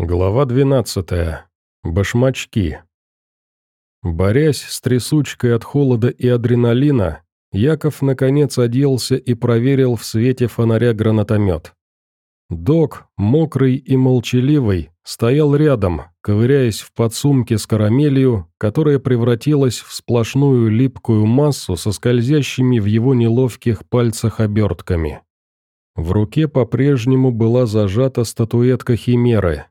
Глава 12. Башмачки. Борясь с трясучкой от холода и адреналина, Яков наконец оделся и проверил в свете фонаря гранатомет. Док, мокрый и молчаливый, стоял рядом, ковыряясь в подсумке с карамелью, которая превратилась в сплошную липкую массу со скользящими в его неловких пальцах обертками. В руке по-прежнему была зажата статуэтка Химеры,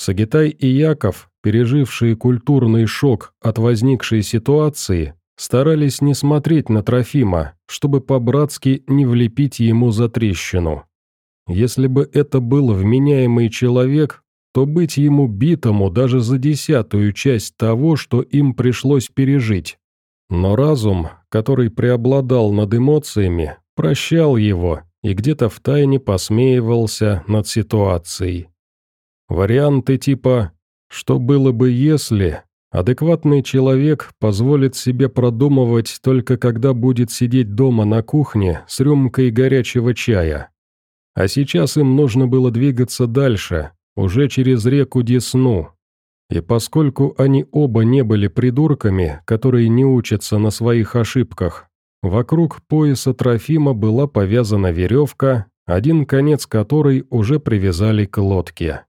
Сагитай и Яков, пережившие культурный шок от возникшей ситуации, старались не смотреть на Трофима, чтобы по-братски не влепить ему за трещину. Если бы это был вменяемый человек, то быть ему битому даже за десятую часть того, что им пришлось пережить. Но разум, который преобладал над эмоциями, прощал его и где-то втайне посмеивался над ситуацией. Варианты типа «что было бы если» адекватный человек позволит себе продумывать только когда будет сидеть дома на кухне с рюмкой горячего чая. А сейчас им нужно было двигаться дальше, уже через реку Десну. И поскольку они оба не были придурками, которые не учатся на своих ошибках, вокруг пояса Трофима была повязана веревка, один конец которой уже привязали к лодке.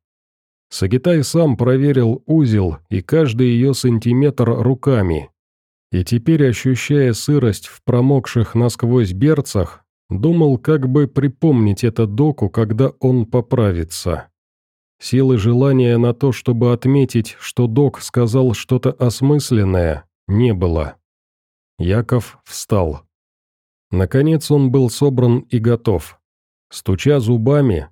Сагитай сам проверил узел и каждый ее сантиметр руками. И теперь, ощущая сырость в промокших насквозь берцах, думал, как бы припомнить это доку, когда он поправится. Силы желания на то, чтобы отметить, что док сказал что-то осмысленное, не было. Яков встал. Наконец он был собран и готов. Стуча зубами,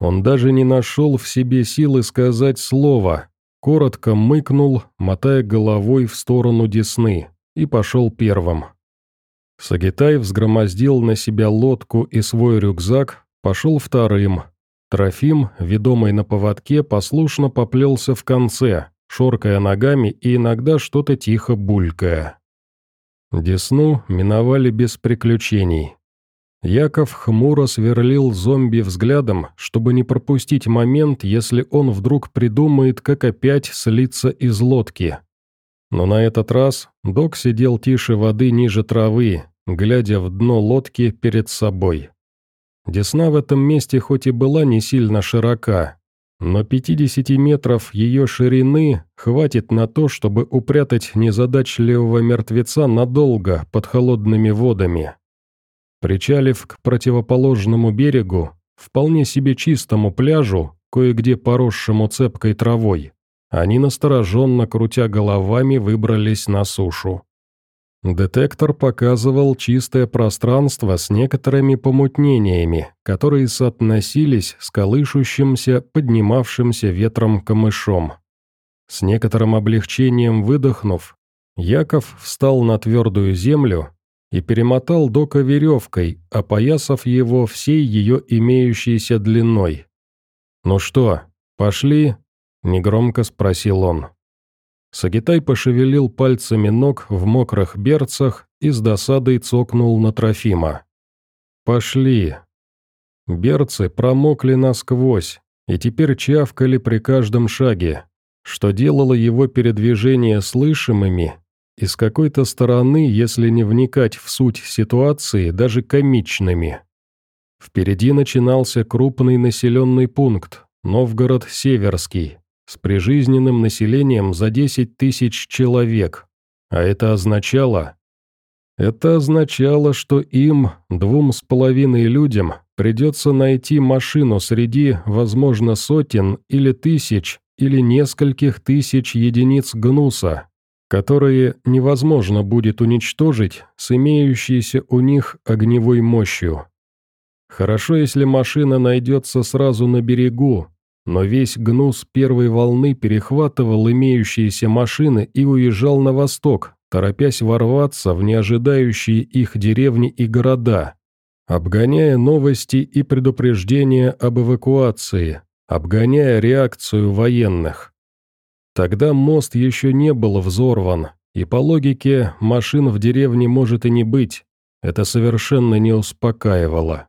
он даже не нашел в себе силы сказать слово, коротко мыкнул, мотая головой в сторону Десны, и пошел первым. Сагитай взгромоздил на себя лодку и свой рюкзак, пошел вторым. Трофим, ведомый на поводке, послушно поплелся в конце, шоркая ногами и иногда что-то тихо булькая. Десну миновали без приключений. Яков хмуро сверлил зомби взглядом, чтобы не пропустить момент, если он вдруг придумает, как опять слиться из лодки. Но на этот раз док сидел тише воды ниже травы, глядя в дно лодки перед собой. Десна в этом месте хоть и была не сильно широка, но 50 метров ее ширины хватит на то, чтобы упрятать незадачливого мертвеца надолго под холодными водами. Причалив к противоположному берегу, вполне себе чистому пляжу, кое-где поросшему цепкой травой, они настороженно, крутя головами, выбрались на сушу. Детектор показывал чистое пространство с некоторыми помутнениями, которые соотносились с колышущимся, поднимавшимся ветром камышом. С некоторым облегчением выдохнув, Яков встал на твердую землю и перемотал дока веревкой, опоясав его всей ее имеющейся длиной. «Ну что, пошли?» – негромко спросил он. Сагитай пошевелил пальцами ног в мокрых берцах и с досадой цокнул на Трофима. «Пошли». Берцы промокли насквозь и теперь чавкали при каждом шаге, что делало его передвижения слышимыми и с какой-то стороны, если не вникать в суть ситуации, даже комичными. Впереди начинался крупный населенный пункт, Новгород-Северский, с прижизненным населением за 10 тысяч человек. А это означало... Это означало, что им, двум с половиной людям, придется найти машину среди, возможно, сотен или тысяч или нескольких тысяч единиц гнуса, которые невозможно будет уничтожить с имеющейся у них огневой мощью. Хорошо, если машина найдется сразу на берегу, но весь гнус первой волны перехватывал имеющиеся машины и уезжал на восток, торопясь ворваться в неожидающие их деревни и города, обгоняя новости и предупреждения об эвакуации, обгоняя реакцию военных. Тогда мост еще не был взорван, и по логике машин в деревне может и не быть. Это совершенно не успокаивало.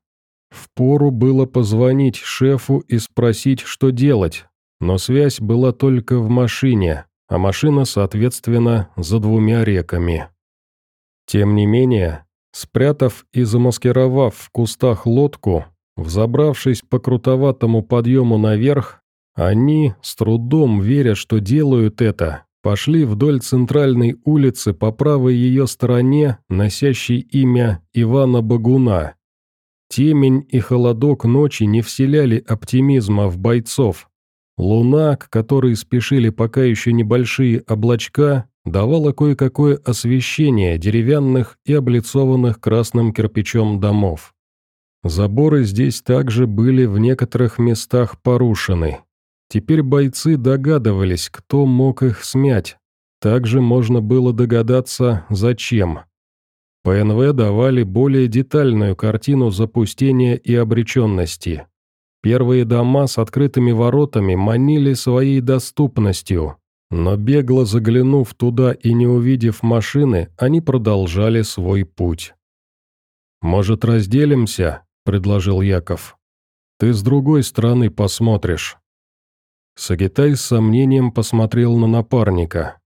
Впору было позвонить шефу и спросить, что делать, но связь была только в машине, а машина, соответственно, за двумя реками. Тем не менее, спрятав и замаскировав в кустах лодку, взобравшись по крутоватому подъему наверх, они, с трудом веря, что делают это, пошли вдоль центральной улицы по правой ее стороне, носящей имя Ивана Багуна. Темень и холодок ночи не вселяли оптимизма в бойцов. Луна, к которой спешили пока еще небольшие облачка, давала кое-какое освещение деревянных и облицованных красным кирпичом домов. Заборы здесь также были в некоторых местах порушены. Теперь бойцы догадывались, кто мог их смять. Также можно было догадаться, зачем. ПНВ давали более детальную картину запустения и обреченности. Первые дома с открытыми воротами манили своей доступностью, но бегло заглянув туда и не увидев машины, они продолжали свой путь. «Может, разделимся?» – предложил Яков. «Ты с другой стороны посмотришь». Сагитай с сомнением посмотрел на напарника.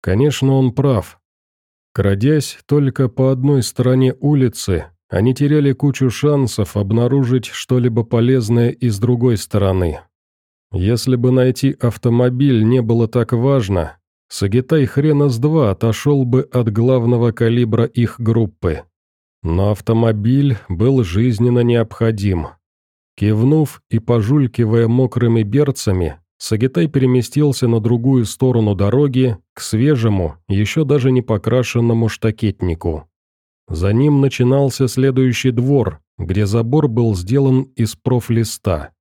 Конечно, он прав. Крадясь только по одной стороне улицы, они теряли кучу шансов обнаружить что-либо полезное и с другой стороны. Если бы найти автомобиль не было так важно, Сагитай хрена с два отошел бы от главного калибра их группы. Но автомобиль был жизненно необходим. Кивнув и пожулькивая мокрыми берцами, Сагитай переместился на другую сторону дороги, к свежему, еще даже не покрашенному штакетнику. За ним начинался следующий двор, где забор был сделан из профлиста.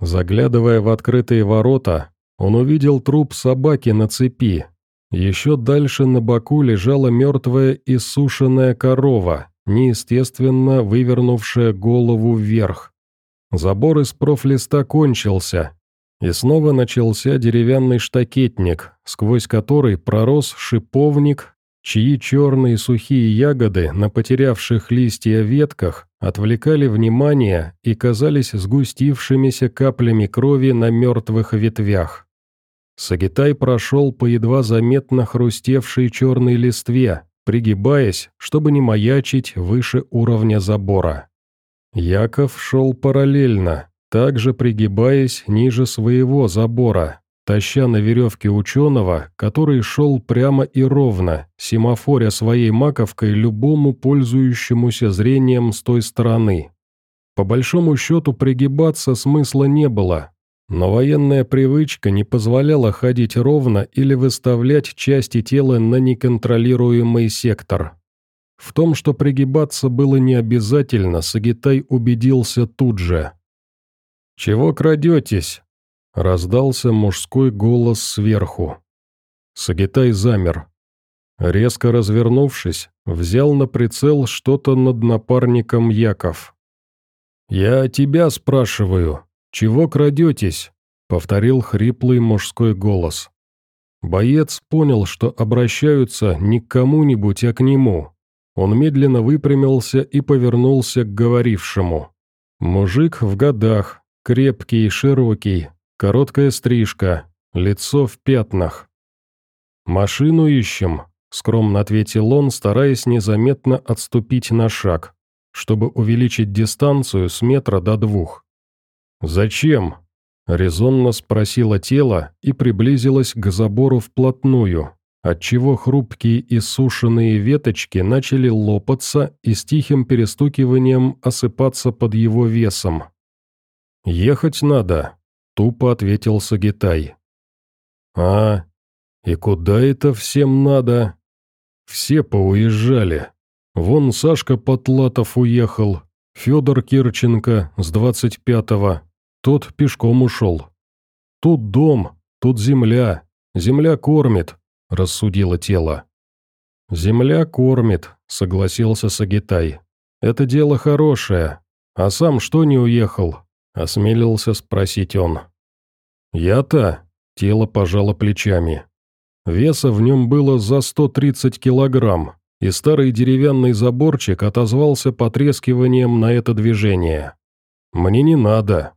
Заглядывая в открытые ворота, он увидел труп собаки на цепи. Еще дальше на боку лежала мертвая иссушенная корова, неестественно вывернувшая голову вверх. Забор из профлиста кончился, и снова начался деревянный штакетник, сквозь который пророс шиповник, чьи черные сухие ягоды на потерявших листья ветках отвлекали внимание и казались сгустившимися каплями крови на мертвых ветвях. Сагитай прошел по едва заметно хрустевшей черной листве, пригибаясь, чтобы не маячить выше уровня забора. Яков шел параллельно, также пригибаясь ниже своего забора, таща на веревке ученого, который шел прямо и ровно, семафоря своей маковкой любому пользующемуся зрением с той стороны. По большому счету пригибаться смысла не было, но военная привычка не позволяла ходить ровно или выставлять части тела на неконтролируемый сектор. В том, что пригибаться было не обязательно, Сагитай убедился тут же. «Чего крадетесь?» — раздался мужской голос сверху. Сагитай замер. Резко развернувшись, взял на прицел что-то над напарником Яков. «Я тебя спрашиваю, чего крадетесь?» — повторил хриплый мужской голос. Боец понял, что обращаются не к кому-нибудь, а к нему. Он медленно выпрямился и повернулся к говорившему. Мужик в годах, Крепкий, широкий, короткая стрижка, лицо в пятнах. «Машину ищем», — скромно ответил он, стараясь незаметно отступить на шаг, чтобы увеличить дистанцию с метра до двух. «Зачем?» — резонно спросило тело и приблизилось к забору вплотную, отчего хрупкие и сушеные веточки начали лопаться и с тихим перестукиванием осыпаться под его весом. «Ехать надо», — тупо ответил Сагитай. «А, и куда это всем надо?» «Все поуезжали. Вон Сашка Потлатов уехал, Федор Кирченко с двадцать пятого, тот пешком ушел. Тут дом, тут земля, земля кормит», — рассудило тело. «Земля кормит», — согласился Сагитай. «Это дело хорошее. А сам что не уехал? — осмелился спросить он. «Я-то?» — тело пожало плечами. Веса в нем было за 130 килограмм, и старый деревянный заборчик отозвался потрескиванием на это движение. «Мне не надо.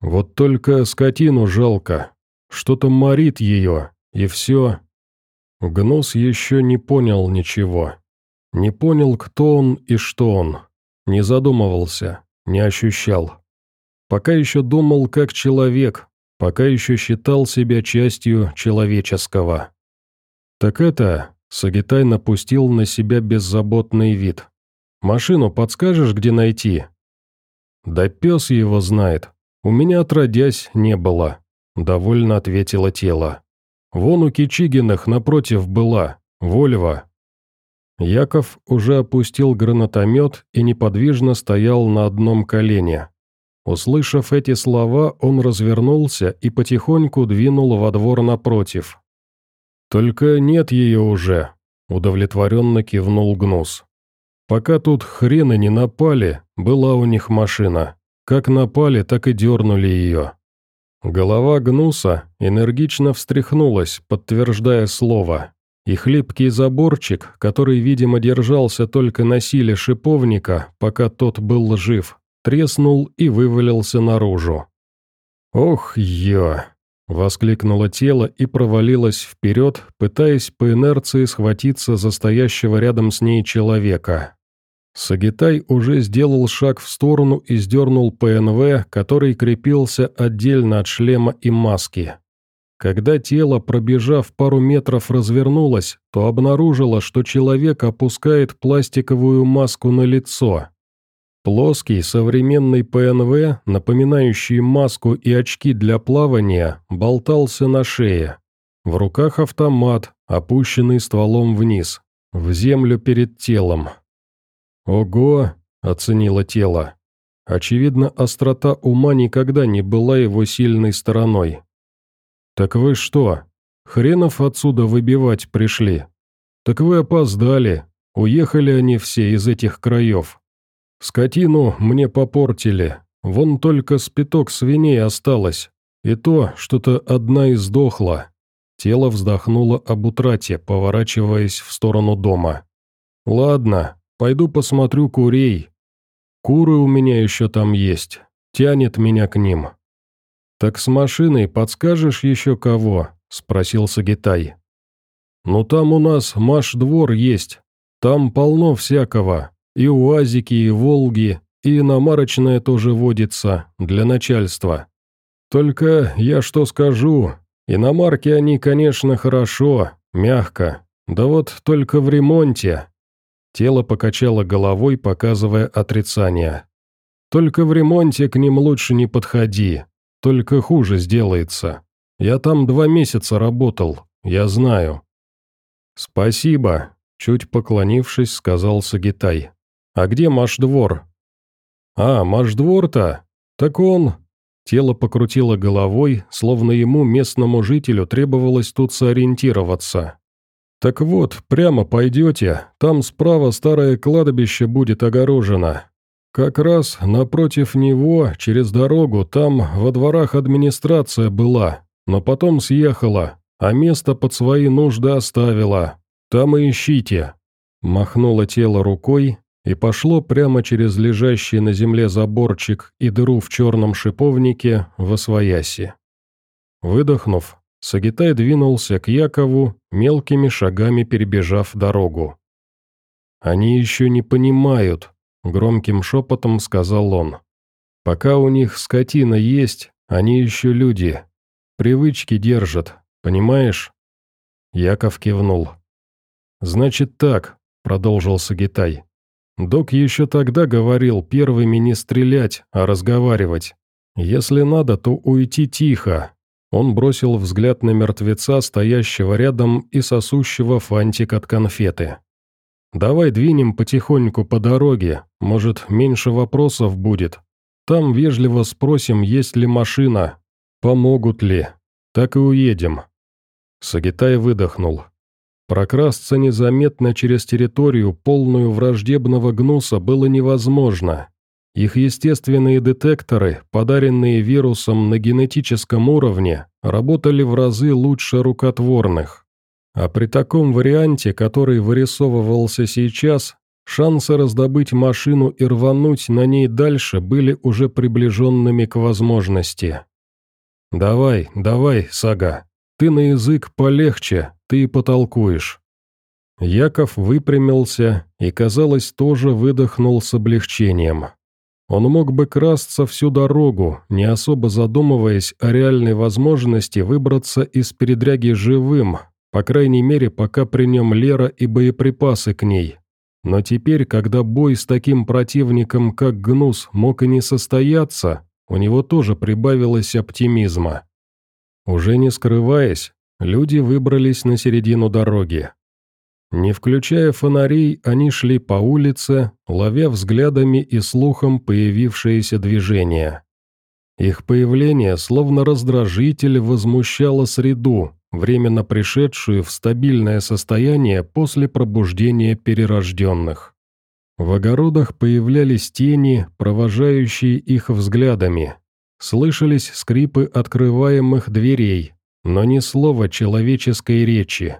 Вот только скотину жалко. Что-то морит ее, и все. Гнус еще не понял ничего. Не понял, кто он и что он. Не задумывался, не ощущал. Пока еще думал как человек, пока еще считал себя частью человеческого. Так это, Сагитай напустил на себя беззаботный вид. «Машину подскажешь, где найти?» «Да пес его знает. У меня отродясь не было», — довольно ответило тело. «Вон у Кичигиных напротив была, Вольва». Яков уже опустил гранатомет и неподвижно стоял на одном колене. Услышав эти слова, он развернулся и потихоньку двинул во двор напротив. «Только нет ее уже», — удовлетворенно кивнул Гнус. «Пока тут хрены не напали, была у них машина. Как напали, так и дернули ее». Голова Гнуса энергично встряхнулась, подтверждая слово, и хлипкий заборчик, который, видимо, держался только на силе шиповника, пока тот был жив, треснул и вывалился наружу. «Ох, ё!» — воскликнуло тело и провалилось вперед, пытаясь по инерции схватиться за стоящего рядом с ней человека. Сагитай уже сделал шаг в сторону и сдернул ПНВ, который крепился отдельно от шлема и маски. Когда тело, пробежав пару метров, развернулось, то обнаружило, что человек опускает пластиковую маску на лицо. Плоский современный ПНВ, напоминающий маску и очки для плавания, болтался на шее. В руках автомат, опущенный стволом вниз, в землю перед телом. «Ого!» – оценило тело. Очевидно, острота ума никогда не была его сильной стороной. «Так вы что, хренов отсюда выбивать пришли? Так вы опоздали, уехали они все из этих краев. Скотину мне попортили, вон только спиток свиней осталось, и то что-то одна издохла». Тело вздохнуло об утрате, поворачиваясь в сторону дома. «Ладно, Пойду посмотрю курей. Куры у меня еще там есть. Тянет меня к ним». «Так с машиной подскажешь еще кого?» – спросил Сагитай. «Ну там у нас маш-двор есть. Там полно всякого. И уазики, и волги, и иномарочная тоже водится, для начальства. Только я что скажу, иномарки они, конечно, хорошо, мягко, да вот только в ремонте. Тело покачало головой, показывая отрицание. «Только в ремонте к ним лучше не подходи. Только хуже сделается. Я там два месяца работал, я знаю». «Спасибо», — чуть поклонившись, сказал Сагитай. «А где Машдвор?» «А, Машдвор-то? Так он...» Тело покрутило головой, словно ему, местному жителю, требовалось тут сориентироваться. «Так вот, прямо пойдете, там справа старое кладбище будет огорожено. Как раз напротив него, через дорогу, там во дворах администрация была, но потом съехала, а место под свои нужды оставила. Там и ищите». Махнуло тело рукой и пошло прямо через лежащий на земле заборчик и дыру в черном шиповнике в освояси. Выдохнув, Сагитай двинулся к Якову, мелкими шагами перебежав дорогу. «Они еще не понимают», — громким шепотом сказал он. «Пока у них скотина есть, они еще люди. Привычки держат, понимаешь?» Яков кивнул. «Значит так», — продолжил Сагитай. «Док еще тогда говорил первыми не стрелять, а разговаривать. Если надо, то уйти тихо, он бросил взгляд на мертвеца, стоящего рядом и сосущего фантик от конфеты. «Давай двинем потихоньку по дороге, может, меньше вопросов будет. Там вежливо спросим, есть ли машина, помогут ли. Так и уедем». Сагитай выдохнул. Прокрасться незаметно через территорию, полную враждебного гнуса, было невозможно. Их естественные детекторы, подаренные вирусом на генетическом уровне, работали в разы лучше рукотворных. А при таком варианте, который вырисовывался сейчас, шансы раздобыть машину и рвануть на ней дальше были уже приближенными к возможности. «Давай, давай, Сага, ты на язык полегче, ты и потолкуешь». Яков выпрямился и, казалось, тоже выдохнул с облегчением. Он мог бы красться всю дорогу, не особо задумываясь о реальной возможности выбраться из передряги живым, по крайней мере, пока при нем Лера и боеприпасы к ней. Но теперь, когда бой с таким противником, как Гнус, мог и не состояться, у него тоже прибавилось оптимизма. Уже не скрываясь, люди выбрались на середину дороги. Не включая фонарей, они шли по улице, ловя взглядами и слухом появившееся движение. Их появление, словно раздражитель, возмущало среду, временно пришедшую в стабильное состояние после пробуждения перерожденных. В огородах появлялись тени, провожающие их взглядами. Слышались скрипы открываемых дверей, но ни слова человеческой речи.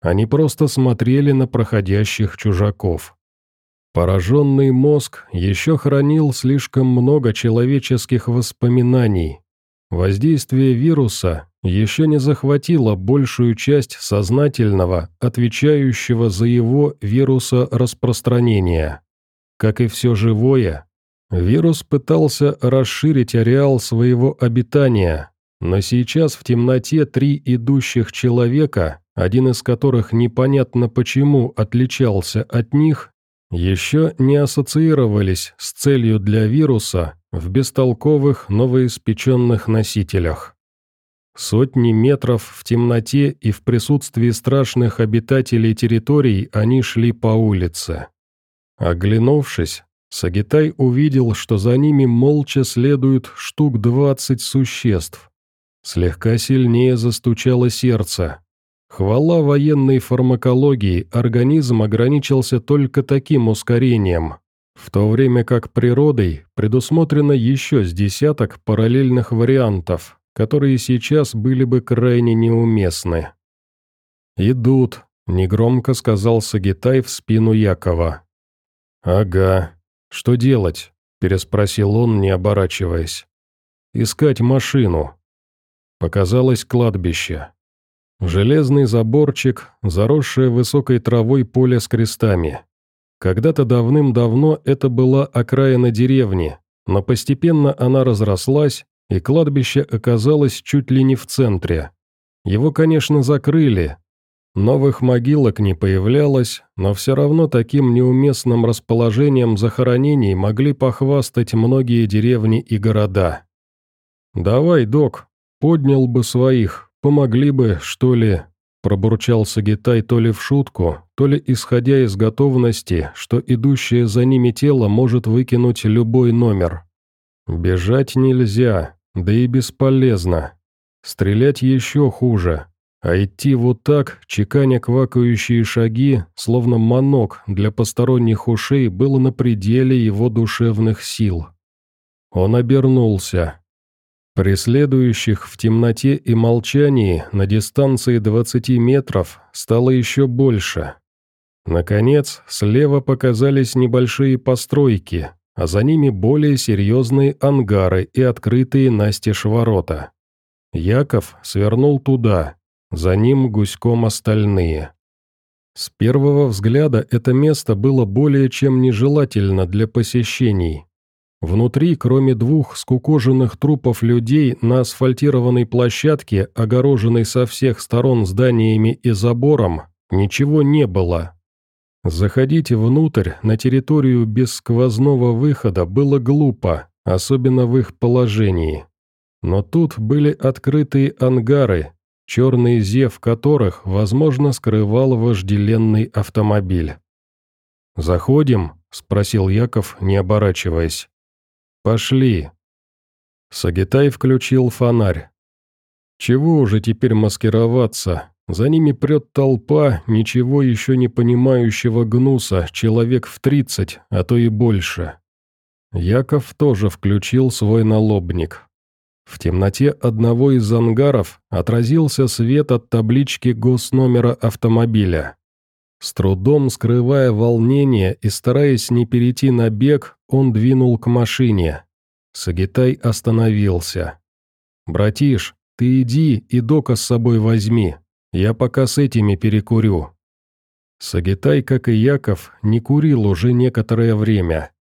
Они просто смотрели на проходящих чужаков. Пораженный мозг еще хранил слишком много человеческих воспоминаний. Воздействие вируса еще не захватило большую часть сознательного, отвечающего за его вируса распространения. Как и все живое, вирус пытался расширить ареал своего обитания, но сейчас в темноте три идущих человека один из которых непонятно почему отличался от них, еще не ассоциировались с целью для вируса в бестолковых новоиспеченных носителях. Сотни метров в темноте и в присутствии страшных обитателей территорий они шли по улице. Оглянувшись, Сагитай увидел, что за ними молча следуют штук двадцать существ. Слегка сильнее застучало сердце. Хвала военной фармакологии, организм ограничился только таким ускорением, в то время как природой предусмотрено еще с десяток параллельных вариантов, которые сейчас были бы крайне неуместны. «Идут», — негромко сказал Сагитай в спину Якова. «Ага. Что делать?» — переспросил он, не оборачиваясь. «Искать машину». Показалось кладбище. Железный заборчик, заросшее высокой травой поле с крестами. Когда-то давным-давно это была окраина деревни, но постепенно она разрослась, и кладбище оказалось чуть ли не в центре. Его, конечно, закрыли. Новых могилок не появлялось, но все равно таким неуместным расположением захоронений могли похвастать многие деревни и города. «Давай, док, поднял бы своих, «Помогли бы, что ли?» – пробурчал Сагитай то ли в шутку, то ли исходя из готовности, что идущее за ними тело может выкинуть любой номер. «Бежать нельзя, да и бесполезно. Стрелять еще хуже, а идти вот так, чеканя квакающие шаги, словно манок для посторонних ушей, было на пределе его душевных сил. Он обернулся. Преследующих в темноте и молчании на дистанции 20 метров стало еще больше. Наконец, слева показались небольшие постройки, а за ними более серьезные ангары и открытые настежь ворота. Яков свернул туда, за ним гуськом остальные. С первого взгляда это место было более чем нежелательно для посещений. Внутри, кроме двух скукоженных трупов людей, на асфальтированной площадке, огороженной со всех сторон зданиями и забором, ничего не было. Заходить внутрь, на территорию без сквозного выхода, было глупо, особенно в их положении. Но тут были открытые ангары, черный зев которых, возможно, скрывал вожделенный автомобиль. «Заходим?» – спросил Яков, не оборачиваясь. «Пошли!» Сагитай включил фонарь. «Чего уже теперь маскироваться? За ними прет толпа ничего еще не понимающего гнуса, человек в тридцать, а то и больше». Яков тоже включил свой налобник. В темноте одного из ангаров отразился свет от таблички госномера автомобиля. С трудом скрывая волнение и стараясь не перейти на бег, он двинул к машине. Сагитай остановился. Братиш, ты иди и Дока с собой возьми. Я пока с этими перекурю». Сагитай, как и Яков, не курил уже некоторое время.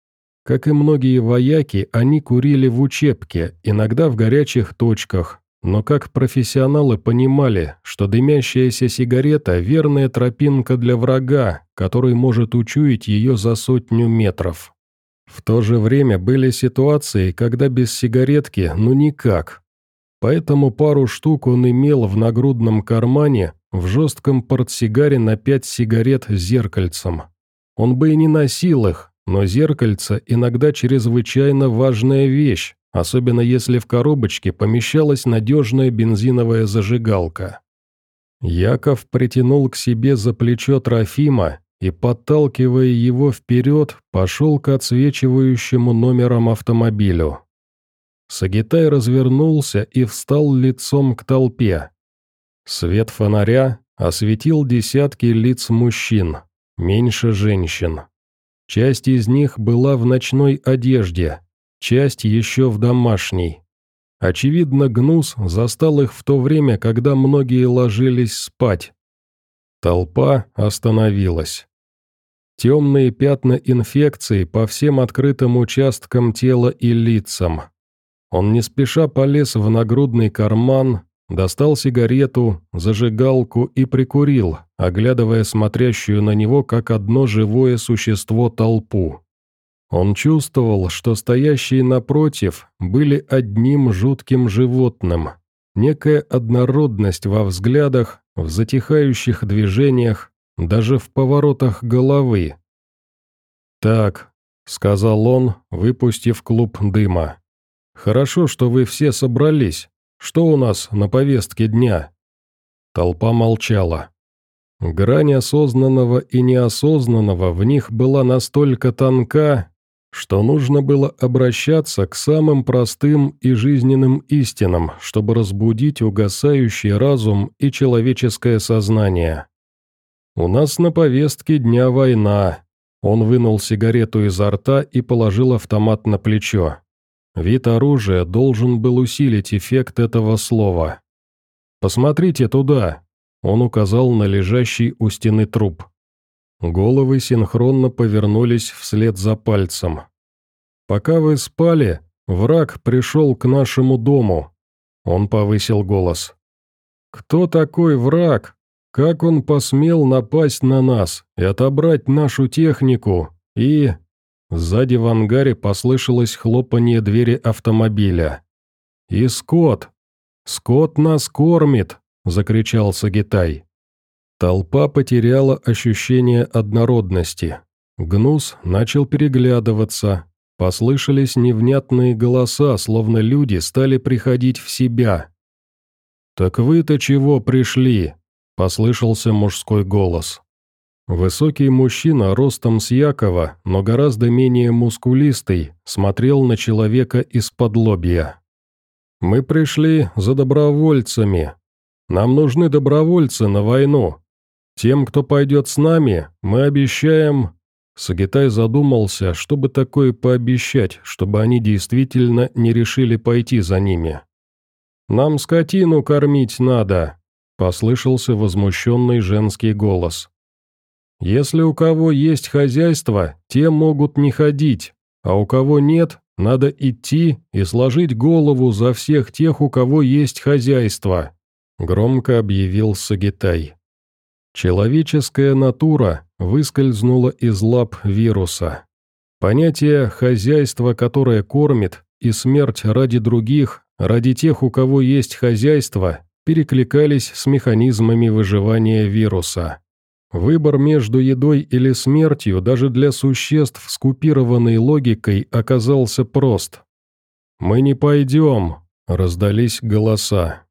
Как и многие вояки, они курили в учебке, иногда в горячих точках, но как профессионалы понимали, что дымящаяся сигарета – верная тропинка для врага, который может учуять ее за сотню метров. В то же время были ситуации, когда без сигаретки ну никак. Поэтому пару штук он имел в нагрудном кармане в жестком портсигаре на пять сигарет с зеркальцем. Он бы и не носил их, но зеркальце иногда чрезвычайно важная вещь, особенно если в коробочке помещалась надежная бензиновая зажигалка. Яков притянул к себе за плечо Трофима и, подталкивая его вперед, пошел к отсвечивающему номерам автомобилю. Сагитай развернулся и встал лицом к толпе. Свет фонаря осветил десятки лиц мужчин, меньше женщин. Часть из них была в ночной одежде, часть еще в домашней. Очевидно, Гнус застал их в то время, когда многие ложились спать. Толпа остановилась. Темные пятна инфекции по всем открытым участкам тела и лицам. Он не спеша полез в нагрудный карман, Достал сигарету, зажигалку и прикурил, оглядывая смотрящую на него как одно живое существо толпу. Он чувствовал, что стоящие напротив были одним жутким животным, некая однородность во взглядах, в затихающих движениях, даже в поворотах головы. «Так», — сказал он, выпустив клуб дыма. «Хорошо, что вы все собрались. Что у нас на повестке дня?» Толпа молчала. Грань осознанного и неосознанного в них была настолько тонка, что нужно было обращаться к самым простым и жизненным истинам, чтобы разбудить угасающий разум и человеческое сознание. «У нас на повестке дня война». Он вынул сигарету изо рта и положил автомат на плечо. Вид оружия должен был усилить эффект этого слова. «Посмотрите туда!» Он указал на лежащий у стены труп. Головы синхронно повернулись вслед за пальцем. «Пока вы спали, враг пришел к нашему дому». Он повысил голос. «Кто такой враг? Как он посмел напасть на нас и отобрать нашу технику? И...» Сзади в ангаре послышалось хлопанье двери автомобиля. «И Скотт! Скотт нас кормит!» – закричал Сагитай. Толпа потеряла ощущение однородности. Гнус начал переглядываться. Послышались невнятные голоса, словно люди стали приходить в себя. «Так вы-то чего пришли?» – послышался мужской голос. Высокий мужчина ростом с Якова, но гораздо менее мускулистый, смотрел на человека из-под лобья. «Мы пришли за добровольцами. Нам нужны добровольцы на войну. Тем, кто пойдет с нами, мы обещаем...» Сагитай задумался, чтобы такое пообещать, чтобы они действительно не решили пойти за ними. «Нам скотину кормить надо», — послышался возмущенный женский голос. Если у кого есть хозяйство, те могут не ходить, а у кого нет, надо идти и сложить голову за всех тех, у кого есть хозяйство», — громко объявил Сагитай. Человеческая натура выскользнула из лап вируса. Понятие «хозяйство, которое кормит» и «смерть ради других», ради тех, у кого есть хозяйство, перекликались с механизмами выживания вируса. Выбор между едой или смертью даже для существ с купированной логикой оказался прост. «Мы не пойдем», — раздались голоса.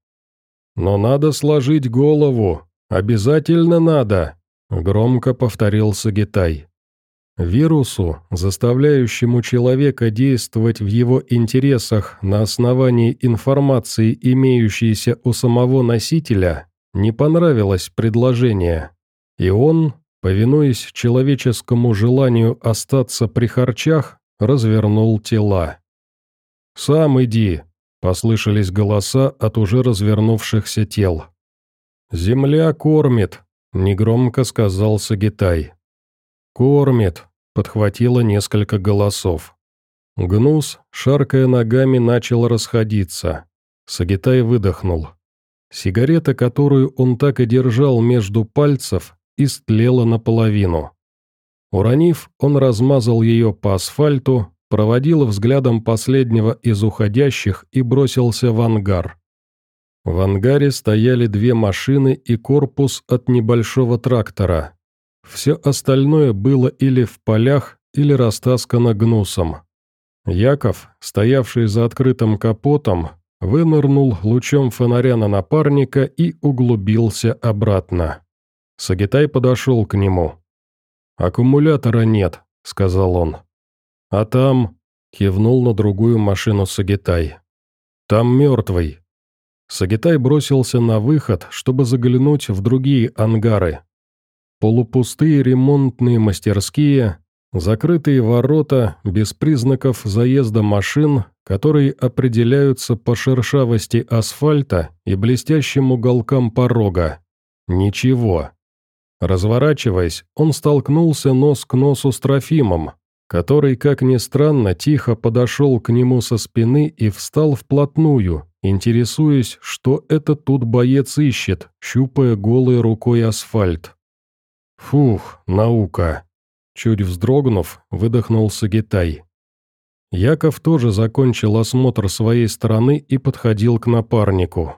«Но надо сложить голову, обязательно надо», — громко повторил Сагитай. Вирусу, заставляющему человека действовать в его интересах на основании информации, имеющейся у самого носителя, не понравилось предложение. И он, повинуясь человеческому желанию остаться при харчах, развернул тела. «Сам иди», — послышались голоса от уже развернувшихся тел. «Земля кормит», — негромко сказал Сагитай. «Кормит», — подхватило несколько голосов. Гнус, шаркая ногами, начал расходиться. Сагитай выдохнул. Сигарета, которую он так и держал между пальцев, истлела наполовину. Уронив, он размазал ее по асфальту, проводил взглядом последнего из уходящих и бросился в ангар. В ангаре стояли две машины и корпус от небольшого трактора. Все остальное было или в полях, или растаскано гнусом. Яков, стоявший за открытым капотом, вынырнул лучом фонаря на напарника и углубился обратно. Сагитай подошел к нему. «Аккумулятора нет», — сказал он. «А там...» — кивнул на другую машину Сагитай. «Там мертвый». Сагитай бросился на выход, чтобы заглянуть в другие ангары. Полупустые ремонтные мастерские, закрытые ворота, без признаков заезда машин, которые определяются по шершавости асфальта и блестящим уголкам порога. Ничего. Разворачиваясь, он столкнулся нос к носу с Трофимом, который, как ни странно, тихо подошел к нему со спины и встал вплотную, интересуясь, что это тут боец ищет, щупая голой рукой асфальт. «Фух, наука!» Чуть вздрогнув, выдохнул Сагитай. Яков тоже закончил осмотр своей стороны и подходил к напарнику.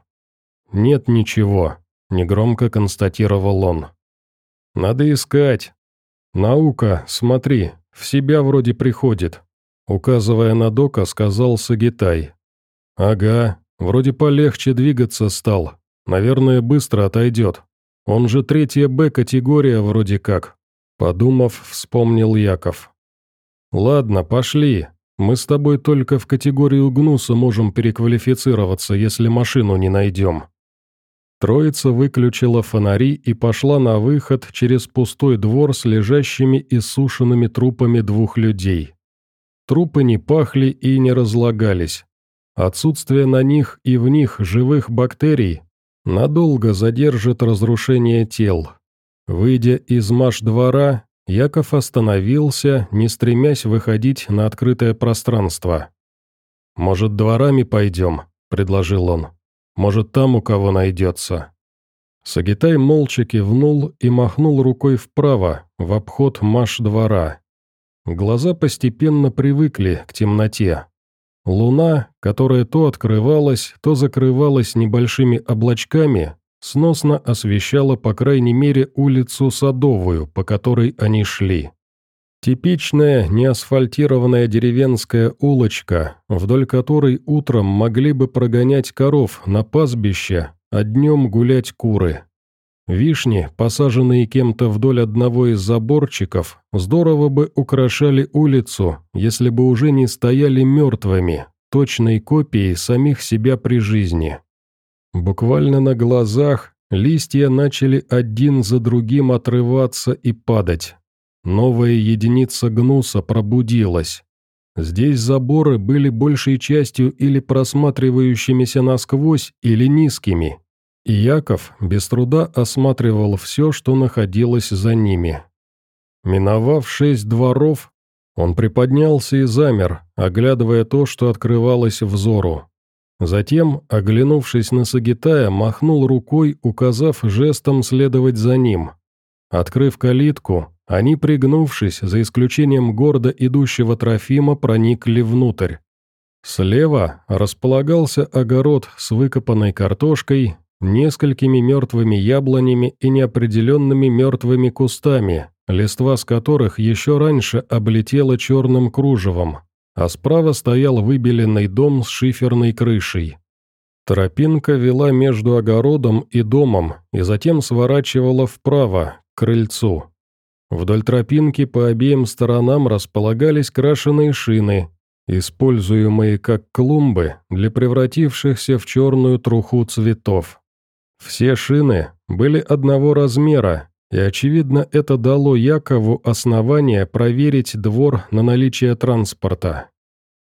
«Нет ничего», — негромко констатировал он. «Надо искать. Наука, смотри, в себя вроде приходит», указывая на Дока, сказал Сагитай. «Ага, вроде полегче двигаться стал. Наверное, быстро отойдет. Он же третья Б-категория вроде как», подумав, вспомнил Яков. «Ладно, пошли. Мы с тобой только в категорию гнуса можем переквалифицироваться, если машину не найдем». Троица выключила фонари и пошла на выход через пустой двор с лежащими и сушеными трупами двух людей. Трупы не пахли и не разлагались. Отсутствие на них и в них живых бактерий надолго задержит разрушение тел. Выйдя из маш-двора, Яков остановился, не стремясь выходить на открытое пространство. «Может, дворами пойдем?» – предложил он. Может, там у кого найдется». Сагитай молча кивнул и махнул рукой вправо, в обход маш-двора. Глаза постепенно привыкли к темноте. Луна, которая то открывалась, то закрывалась небольшими облачками, сносно освещала по крайней мере улицу Садовую, по которой они шли. Типичная неасфальтированная деревенская улочка, вдоль которой утром могли бы прогонять коров на пастбище, а днем гулять куры. Вишни, посаженные кем-то вдоль одного из заборчиков, здорово бы украшали улицу, если бы уже не стояли мертвыми, точной копией самих себя при жизни. Буквально на глазах листья начали один за другим отрываться и падать. Новая единица гнуса пробудилась. Здесь заборы были большей частью или просматривающимися насквозь, или низкими. И Яков без труда осматривал все, что находилось за ними. Миновав шесть дворов, он приподнялся и замер, оглядывая то, что открывалось взору. Затем, оглянувшись на Сагитая, махнул рукой, указав жестом следовать за ним. Открыв калитку, они, пригнувшись, за исключением гордо идущего Трофима, проникли внутрь. Слева располагался огород с выкопанной картошкой, несколькими мертвыми яблонями и неопределенными мертвыми кустами, листва с которых еще раньше облетела черным кружевом, а справа стоял выбеленный дом с шиферной крышей. Тропинка вела между огородом и домом и затем сворачивала вправо, к крыльцу. Вдоль тропинки по обеим сторонам располагались крашеные шины, используемые как клумбы для превратившихся в черную труху цветов. Все шины были одного размера, и, очевидно, это дало Якову основание проверить двор на наличие транспорта.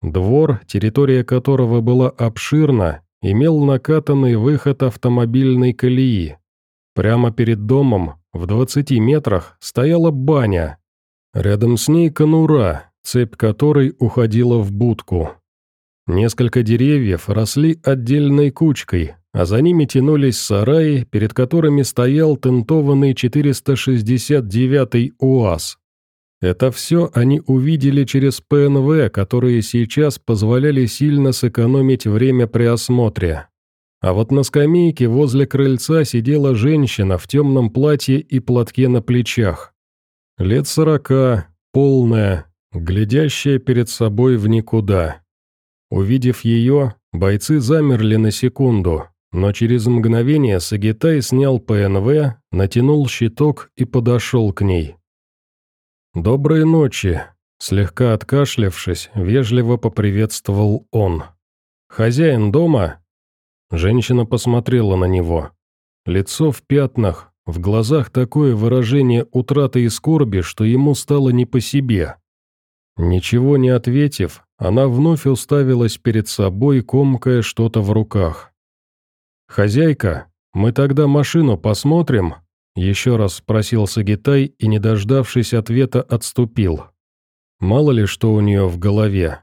Двор, территория которого была обширна, имел накатанный выход автомобильной колеи. Прямо перед домом, в 20 метрах, стояла баня. Рядом с ней конура, цепь которой уходила в будку. Несколько деревьев росли отдельной кучкой, а за ними тянулись сараи, перед которыми стоял тентованный 469-й УАЗ. Это все они увидели через ПНВ, которые сейчас позволяли сильно сэкономить время при осмотре. А вот на скамейке возле крыльца сидела женщина в темном платье и платке на плечах. Лет сорока, полная, глядящая перед собой в никуда. Увидев ее, бойцы замерли на секунду, но через мгновение Сагитай снял ПНВ, натянул щиток и подошел к ней. «Доброй ночи», — слегка откашлявшись, вежливо поприветствовал он. «Хозяин дома?» Женщина посмотрела на него. Лицо в пятнах, в глазах такое выражение утраты и скорби, что ему стало не по себе. Ничего не ответив, она вновь уставилась перед собой, комкая что-то в руках. «Хозяйка, мы тогда машину посмотрим?» Еще раз спросил Сагитай и, не дождавшись ответа, отступил. Мало ли что у нее в голове.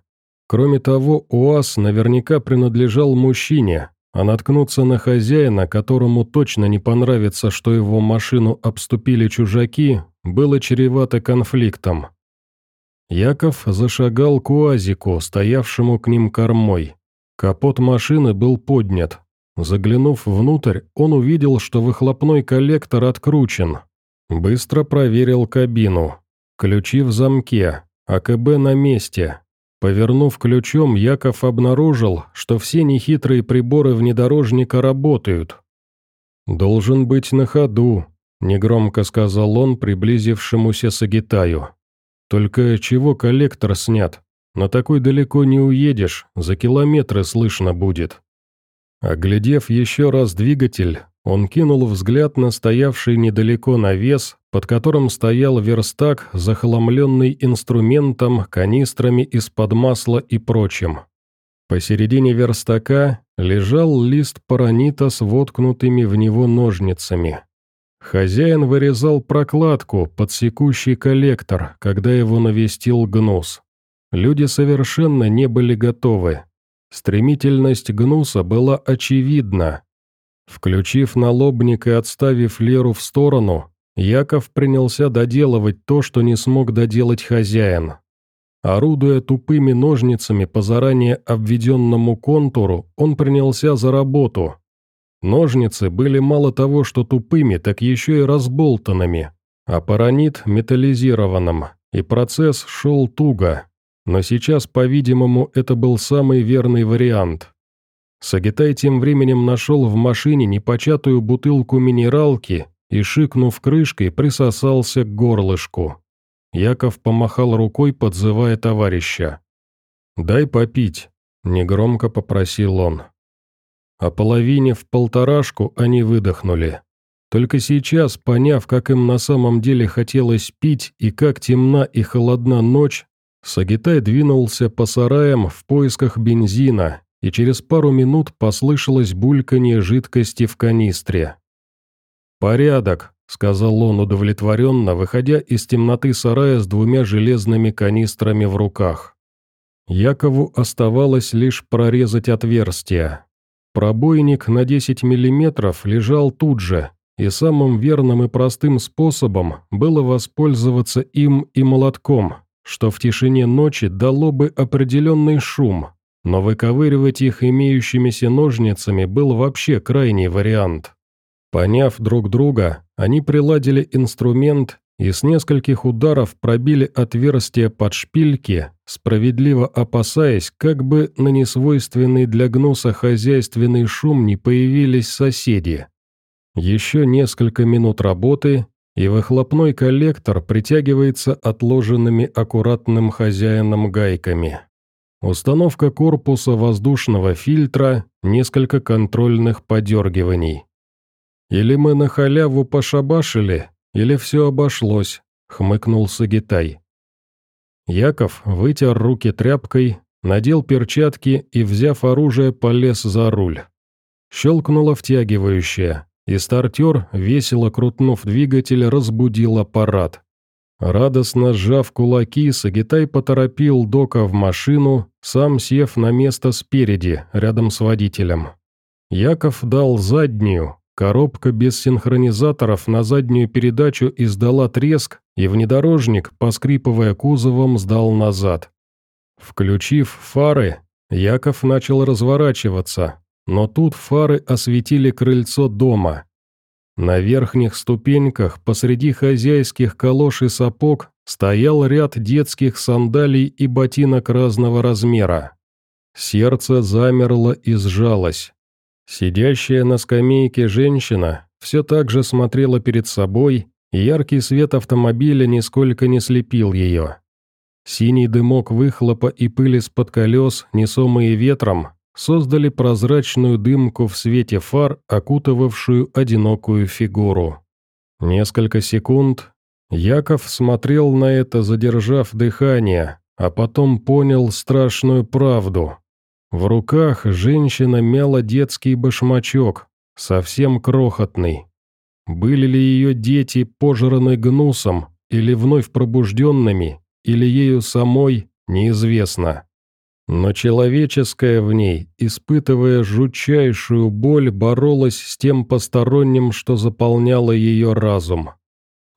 Кроме того, УАЗ наверняка принадлежал мужчине, а наткнуться на хозяина, которому точно не понравится, что его машину обступили чужаки, было чревато конфликтом. Яков зашагал к УАЗику, стоявшему к ним кормой. Капот машины был поднят, Заглянув внутрь, он увидел, что выхлопной коллектор откручен. Быстро проверил кабину. Ключи в замке, АКБ на месте. Повернув ключом, Яков обнаружил, что все нехитрые приборы внедорожника работают. «Должен быть на ходу», — негромко сказал он приблизившемуся Сагитаю. «Только чего коллектор снят? На такой далеко не уедешь, за километры слышно будет». Оглядев еще раз двигатель, он кинул взгляд на стоявший недалеко навес, под которым стоял верстак, захламленный инструментом, канистрами из-под масла и прочим. Посередине верстака лежал лист паранита с воткнутыми в него ножницами. Хозяин вырезал прокладку под секущий коллектор, когда его навестил гнус. Люди совершенно не были готовы. Стремительность гнуса была очевидна. Включив налобник и отставив Леру в сторону, Яков принялся доделывать то, что не смог доделать хозяин. Орудуя тупыми ножницами по заранее обведенному контуру, он принялся за работу. Ножницы были мало того, что тупыми, так еще и разболтанными, а паранит – металлизированным, и процесс шел туго. Но сейчас, по-видимому, это был самый верный вариант. Сагитай тем временем нашел в машине непочатую бутылку минералки и, шикнув крышкой, присосался к горлышку. Яков помахал рукой, подзывая товарища. «Дай попить», — негромко попросил он. О половине в полторашку они выдохнули. Только сейчас, поняв, как им на самом деле хотелось пить и как темна и холодна ночь, Сагитай двинулся по сараям в поисках бензина, и через пару минут послышалось бульканье жидкости в канистре. «Порядок», — сказал он удовлетворенно, выходя из темноты сарая с двумя железными канистрами в руках. Якову оставалось лишь прорезать отверстие. Пробойник на 10 миллиметров лежал тут же, и самым верным и простым способом было воспользоваться им и молотком, что в тишине ночи дало бы определенный шум, но выковыривать их имеющимися ножницами был вообще крайний вариант. Поняв друг друга, они приладили инструмент и с нескольких ударов пробили отверстие под шпильки, справедливо опасаясь, как бы на несвойственный для гнуса хозяйственный шум не появились соседи. Еще несколько минут работы, и выхлопной коллектор притягивается отложенными аккуратным хозяином гайками. Установка корпуса воздушного фильтра, несколько контрольных подергиваний. «Или мы на халяву пошабашили, или все обошлось», — хмыкнул Сагитай. Яков вытер руки тряпкой, надел перчатки и, взяв оружие, полез за руль. Щелкнуло втягивающее, и стартер, весело крутнув двигатель, разбудил аппарат. Радостно сжав кулаки, Сагитай поторопил Дока в машину, сам сев на место спереди, рядом с водителем. Яков дал заднюю, коробка без синхронизаторов на заднюю передачу издала треск, и внедорожник, поскрипывая кузовом, сдал назад. Включив фары, Яков начал разворачиваться, но тут фары осветили крыльцо дома. На верхних ступеньках посреди хозяйских колош и сапог стоял ряд детских сандалий и ботинок разного размера. Сердце замерло и сжалось. Сидящая на скамейке женщина все так же смотрела перед собой, и яркий свет автомобиля нисколько не слепил ее. Синий дымок выхлопа и пыли из-под колес, несомые ветром, создали прозрачную дымку в свете фар, окутывавшую одинокую фигуру. Несколько секунд Яков смотрел на это, задержав дыхание, а потом понял страшную правду. В руках женщина мяла детский башмачок, совсем крохотный. Были ли ее дети пожраны гнусом или вновь пробужденными, или ею самой, неизвестно. Но человеческое в ней, испытывая жутчайшую боль, боролось с тем посторонним, что заполняло ее разум.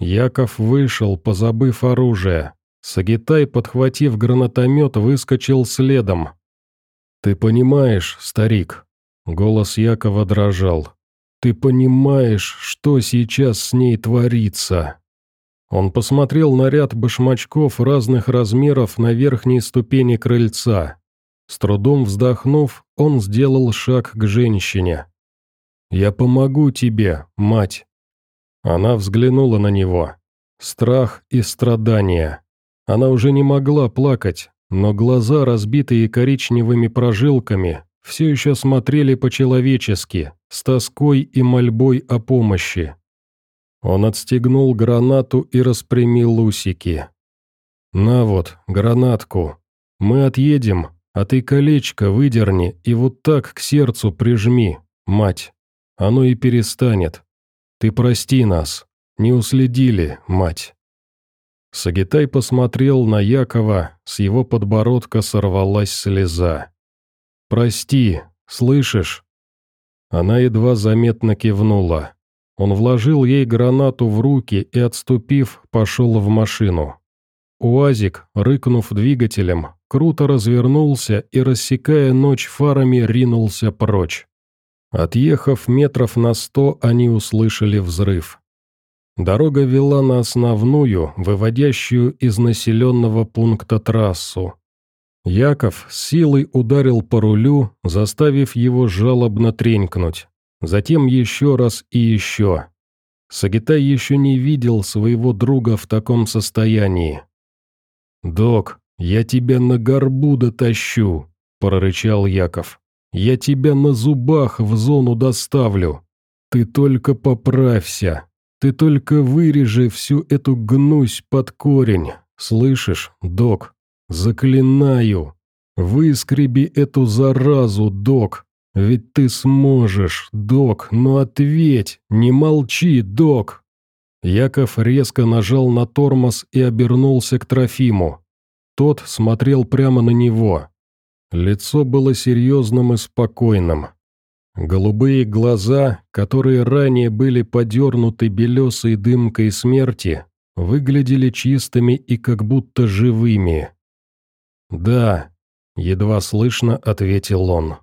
Яков вышел, позабыв оружие. Сагитай, подхватив гранатомет, выскочил следом. «Ты понимаешь, старик?» Голос Якова дрожал. «Ты понимаешь, что сейчас с ней творится?» Он посмотрел на ряд башмачков разных размеров на верхней ступени крыльца. С трудом вздохнув, он сделал шаг к женщине. «Я помогу тебе, мать». Она взглянула на него. Страх и страдания. Она уже не могла плакать, но глаза, разбитые коричневыми прожилками, все еще смотрели по-человечески, с тоской и мольбой о помощи. Он отстегнул гранату и распрямил усики. «На вот, гранатку. Мы отъедем, а ты колечко выдерни и вот так к сердцу прижми, мать. Оно и перестанет. Ты прости нас. Не уследили, мать». Сагитай посмотрел на Якова, с его подбородка сорвалась слеза. «Прости, слышишь?» Она едва заметно кивнула. Он вложил ей гранату в руки и, отступив, пошел в машину. УАЗик, рыкнув двигателем, круто развернулся и, рассекая ночь фарами, ринулся прочь. Отъехав метров на сто, они услышали взрыв. Дорога вела на основную, выводящую из населенного пункта трассу. Яков силой ударил по рулю, заставив его жалобно тренькнуть. Затем еще раз и еще. Сагитай еще не видел своего друга в таком состоянии. «Док, я тебя на горбу дотащу», – прорычал Яков. «Я тебя на зубах в зону доставлю. Ты только поправься. Ты только вырежи всю эту гнусь под корень. Слышишь, док? Заклинаю. Выскреби эту заразу, док. Ведь ты сможешь, док, ну ответь, не молчи, док!» Яков резко нажал на тормоз и обернулся к Трофиму. Тот смотрел прямо на него. Лицо было серьезным и спокойным. Голубые глаза, которые ранее были подернуты белесой дымкой смерти, выглядели чистыми и как будто живыми. «Да», — едва слышно ответил он.